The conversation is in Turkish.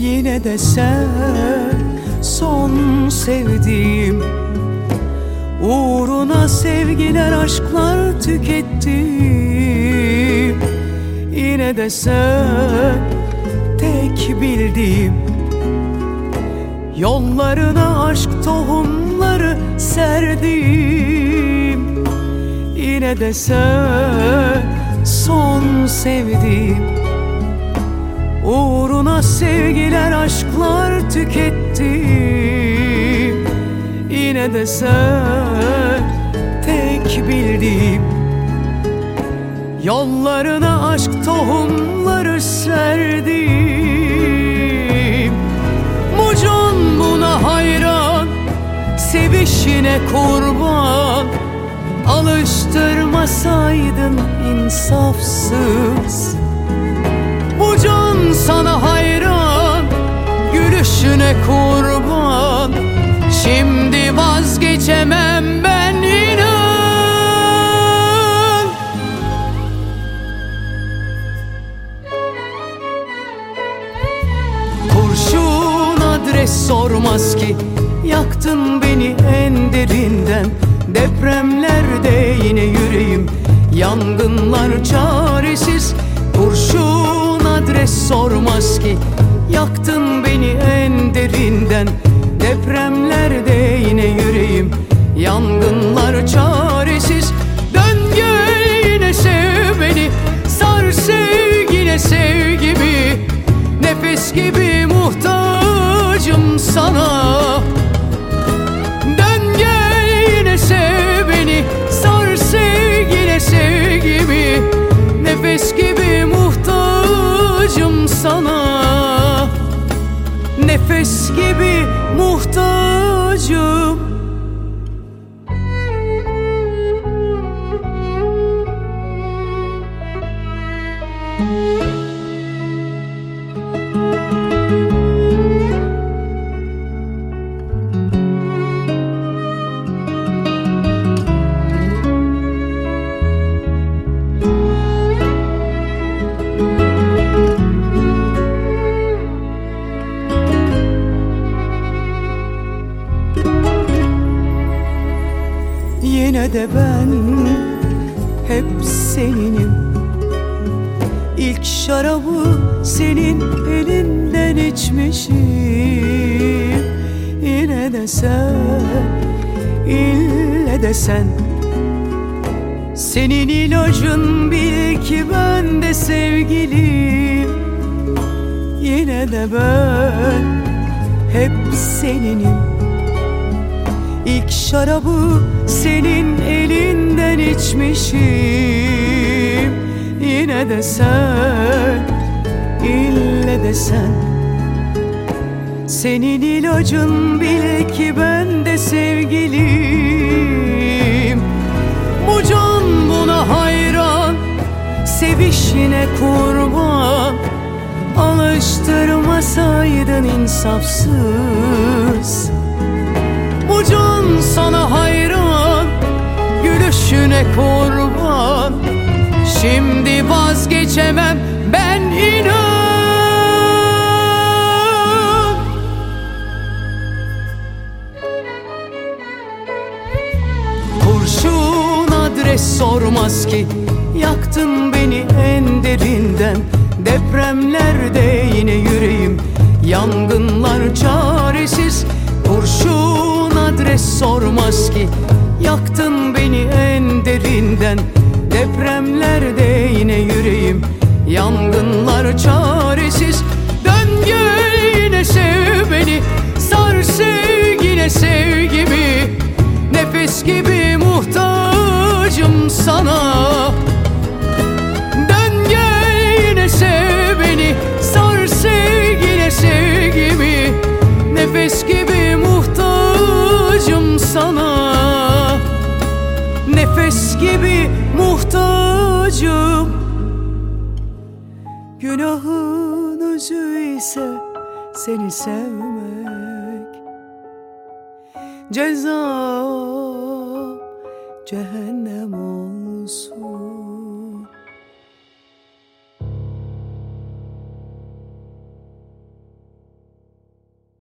Yine de sen. Son sevdiğim Uğruna sevgiler aşklar tükettim Yine de sen tek bildiğim Yollarına aşk tohumları serdim. Yine de sen son sevdiğim Uğruna sevgiler aşklar tükettim Yine de sen tek bildiğim Yollarına aşk tohumları serdim. Mucun buna hayran Sevişine kurban. Alıştırmasaydın insafsız sana hayran Gülüşüne kurban. Şimdi vazgeçemem ben inan. Kurşun adres sormaz ki Yaktın beni en derinden. Depremlerde yine yüreğim Yangınlar çaresiz. Kurşun sormaz ki. Yaktın beni en derinden. Depremlerde yine yüreğim. Yangınlar çaresiz Nefes gibi muhtacım Yine de ben hep seninim. İlk şarabı senin elinden içmişim. Yine de sen, ille de sen. Senin ilacın bil ki ben de sevgilim. Yine de ben hep seninim İlk şarabı senin elinden içmişim. Yine de sen, ille de sen. Senin ilacın bil ki ben de sevgilim. Bu can buna hayran Sevişine kurban. Alıştırmasaydın insafsız sana hayran Gülüşüne kurban. Şimdi vazgeçemem ben inan. Kurşun adres sormaz ki Yaktın beni en derinden. Depremlerde yine yüreğim Yangınlar çaresiz Adres sormaz ki. Yaktın beni en derinden. Depremlerde yine yüreğim. Yangınlar çaresiz. Dön gel yine sev beni. Sar sevgine sevgimi. Nefes gibi muhtacım sana. Dön gel yine sev beni. Sar sevgine sevgimi. Nefes gibi sana Nefes gibi muhtacım. Günahın özü ise seni sevmek. Ceza cehennem olsun